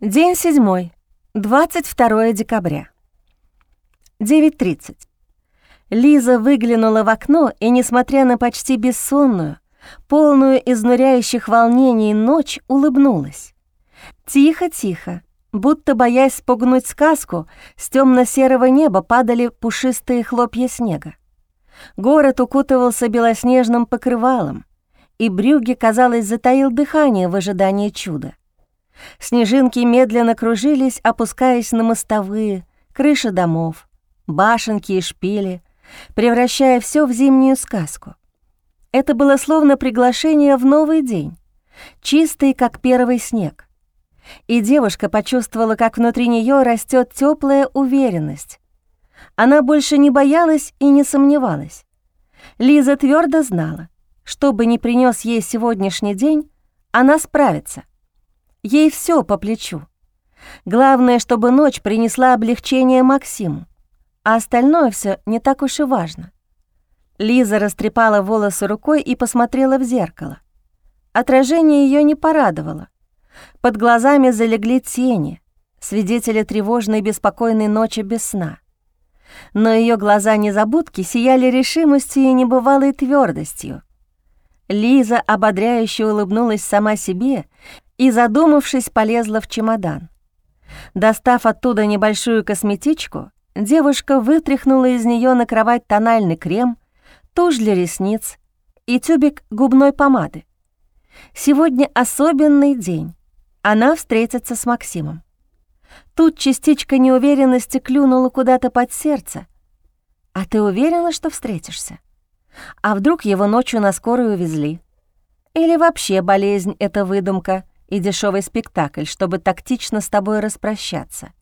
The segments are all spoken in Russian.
День седьмой, 22 декабря. 9.30. Лиза выглянула в окно и, несмотря на почти бессонную, полную изнуряющих волнений ночь, улыбнулась. Тихо-тихо, будто боясь спугнуть сказку, с темно серого неба падали пушистые хлопья снега. Город укутывался белоснежным покрывалом, и Брюги, казалось, затаил дыхание в ожидании чуда. Снежинки медленно кружились, опускаясь на мостовые, крыши домов, башенки и шпили, превращая все в зимнюю сказку. Это было словно приглашение в новый день, чистый, как первый снег. И девушка почувствовала, как внутри нее растет теплая уверенность. Она больше не боялась и не сомневалась. Лиза твердо знала, что бы ни принес ей сегодняшний день, она справится. Ей все по плечу. Главное, чтобы ночь принесла облегчение Максиму, а остальное все не так уж и важно. Лиза растрепала волосы рукой и посмотрела в зеркало. Отражение ее не порадовало. Под глазами залегли тени, свидетели тревожной беспокойной ночи без сна. Но ее глаза незабудки сияли решимостью и небывалой твердостью. Лиза ободряюще улыбнулась сама себе и, задумавшись, полезла в чемодан. Достав оттуда небольшую косметичку, девушка вытряхнула из нее на кровать тональный крем, тушь для ресниц и тюбик губной помады. Сегодня особенный день. Она встретится с Максимом. Тут частичка неуверенности клюнула куда-то под сердце. А ты уверена, что встретишься? А вдруг его ночью на скорую увезли? Или вообще болезнь — это выдумка, и дешевый спектакль, чтобы тактично с тобой распрощаться.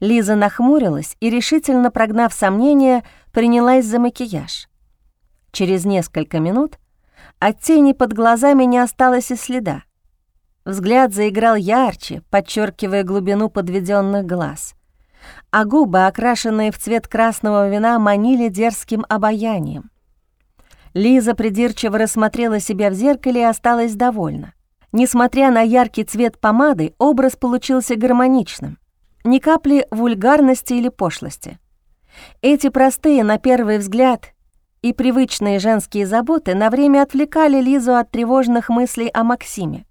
Лиза нахмурилась и, решительно прогнав сомнения, принялась за макияж. Через несколько минут от тени под глазами не осталось и следа. Взгляд заиграл ярче, подчеркивая глубину подведенных глаз, а губы, окрашенные в цвет красного вина, манили дерзким обаянием. Лиза придирчиво рассмотрела себя в зеркале и осталась довольна. Несмотря на яркий цвет помады, образ получился гармоничным. Ни капли вульгарности или пошлости. Эти простые, на первый взгляд, и привычные женские заботы на время отвлекали Лизу от тревожных мыслей о Максиме.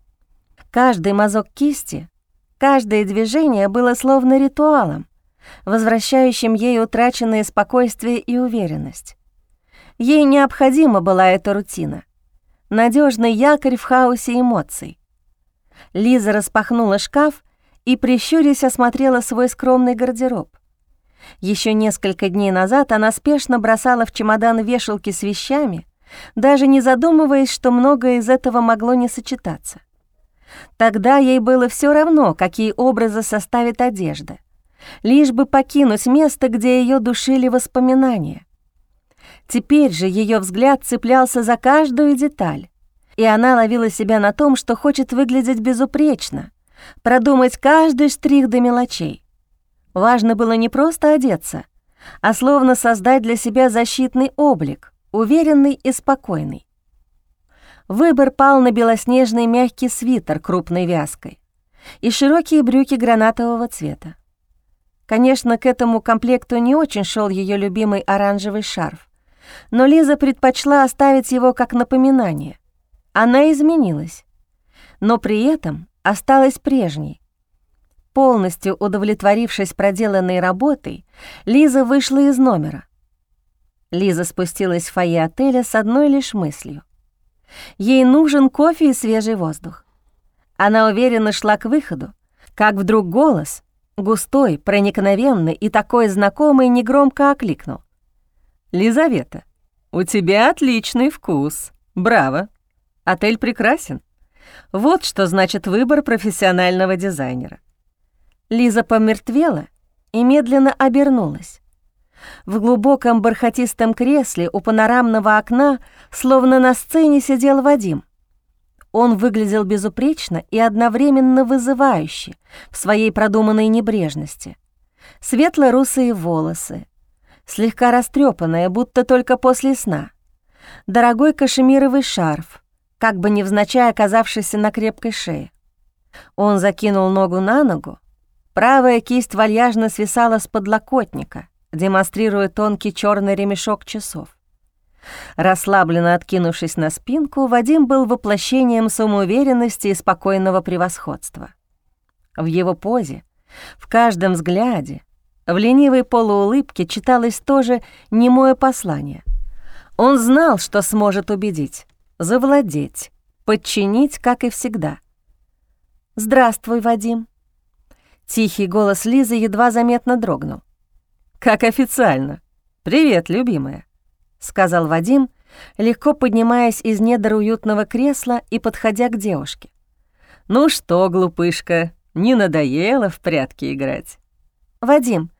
Каждый мазок кисти, каждое движение было словно ритуалом, возвращающим ей утраченное спокойствие и уверенность. Ей необходима была эта рутина — надежный якорь в хаосе эмоций. Лиза распахнула шкаф и, прищурясь, осмотрела свой скромный гардероб. Еще несколько дней назад она спешно бросала в чемодан вешалки с вещами, даже не задумываясь, что многое из этого могло не сочетаться. Тогда ей было все равно, какие образы составит одежда, лишь бы покинуть место, где ее душили воспоминания. Теперь же ее взгляд цеплялся за каждую деталь, и она ловила себя на том, что хочет выглядеть безупречно, продумать каждый штрих до мелочей. Важно было не просто одеться, а словно создать для себя защитный облик, уверенный и спокойный. Выбор пал на белоснежный мягкий свитер крупной вязкой и широкие брюки гранатового цвета. Конечно, к этому комплекту не очень шел ее любимый оранжевый шарф, но Лиза предпочла оставить его как напоминание. Она изменилась, но при этом осталась прежней. Полностью удовлетворившись проделанной работой, Лиза вышла из номера. Лиза спустилась в фойе отеля с одной лишь мыслью. Ей нужен кофе и свежий воздух. Она уверенно шла к выходу, как вдруг голос, густой, проникновенный и такой знакомый, негромко окликнул. «Лизавета, у тебя отличный вкус. Браво! Отель прекрасен. Вот что значит выбор профессионального дизайнера». Лиза помертвела и медленно обернулась. В глубоком бархатистом кресле у панорамного окна, словно на сцене, сидел Вадим. Он выглядел безупречно и одновременно вызывающе в своей продуманной небрежности. Светло-русые волосы, слегка растрепанная, будто только после сна. Дорогой кашемировый шарф, как бы невзначай оказавшийся на крепкой шее. Он закинул ногу на ногу, правая кисть вальяжно свисала с подлокотника, демонстрируя тонкий черный ремешок часов. Расслабленно откинувшись на спинку, Вадим был воплощением самоуверенности и спокойного превосходства. В его позе, в каждом взгляде, в ленивой полуулыбке читалось тоже немое послание. Он знал, что сможет убедить, завладеть, подчинить, как и всегда. «Здравствуй, Вадим». Тихий голос Лизы едва заметно дрогнул. «Как официально. Привет, любимая», — сказал Вадим, легко поднимаясь из недр уютного кресла и подходя к девушке. «Ну что, глупышка, не надоело в прятки играть?» «Вадим,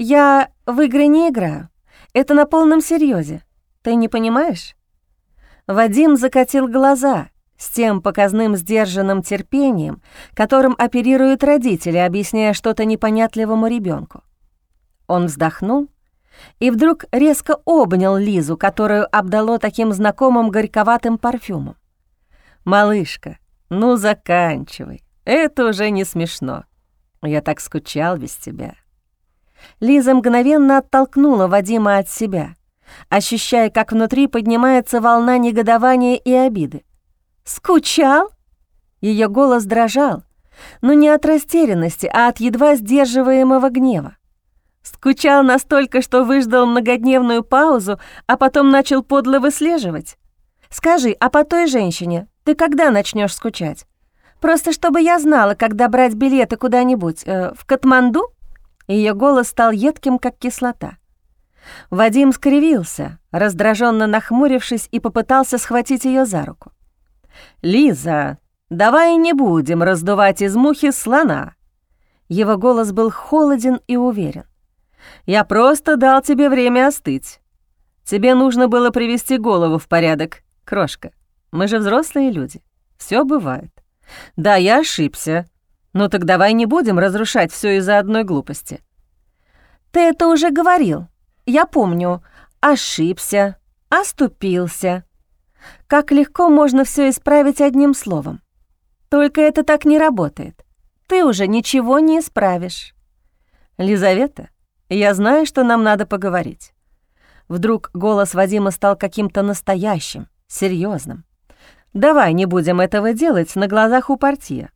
я в игры не играю. Это на полном серьезе. Ты не понимаешь?» Вадим закатил глаза с тем показным сдержанным терпением, которым оперируют родители, объясняя что-то непонятливому ребенку. Он вздохнул и вдруг резко обнял Лизу, которую обдало таким знакомым горьковатым парфюмом. «Малышка, ну заканчивай, это уже не смешно. Я так скучал без тебя». Лиза мгновенно оттолкнула Вадима от себя, ощущая, как внутри поднимается волна негодования и обиды. «Скучал?» Ее голос дрожал, но не от растерянности, а от едва сдерживаемого гнева. Скучал настолько, что выждал многодневную паузу, а потом начал подло выслеживать. «Скажи, а по той женщине ты когда начнешь скучать? Просто чтобы я знала, когда брать билеты куда-нибудь. Э, в Катманду?» Ее голос стал едким, как кислота. Вадим скривился, раздраженно нахмурившись, и попытался схватить ее за руку. «Лиза, давай не будем раздувать из мухи слона». Его голос был холоден и уверен. «Я просто дал тебе время остыть. Тебе нужно было привести голову в порядок, крошка. Мы же взрослые люди. Все бывает. Да, я ошибся, ну так давай не будем разрушать все из-за одной глупости. Ты это уже говорил. Я помню. Ошибся, оступился. Как легко можно все исправить одним словом. Только это так не работает. Ты уже ничего не исправишь. Лизавета, я знаю, что нам надо поговорить. Вдруг голос Вадима стал каким-то настоящим, серьезным. Давай не будем этого делать на глазах у партия.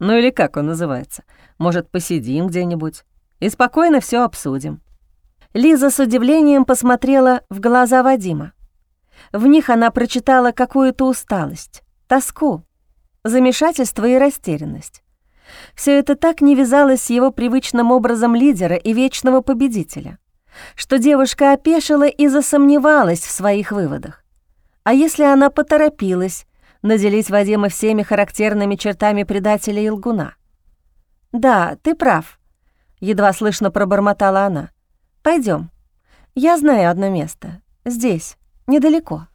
Ну или как он называется? Может, посидим где-нибудь и спокойно все обсудим». Лиза с удивлением посмотрела в глаза Вадима. В них она прочитала какую-то усталость, тоску, замешательство и растерянность. Все это так не вязалось с его привычным образом лидера и вечного победителя, что девушка опешила и засомневалась в своих выводах. А если она поторопилась наделить Вадима всеми характерными чертами предателя и лгуна. «Да, ты прав», — едва слышно пробормотала она. Пойдем. Я знаю одно место. Здесь, недалеко».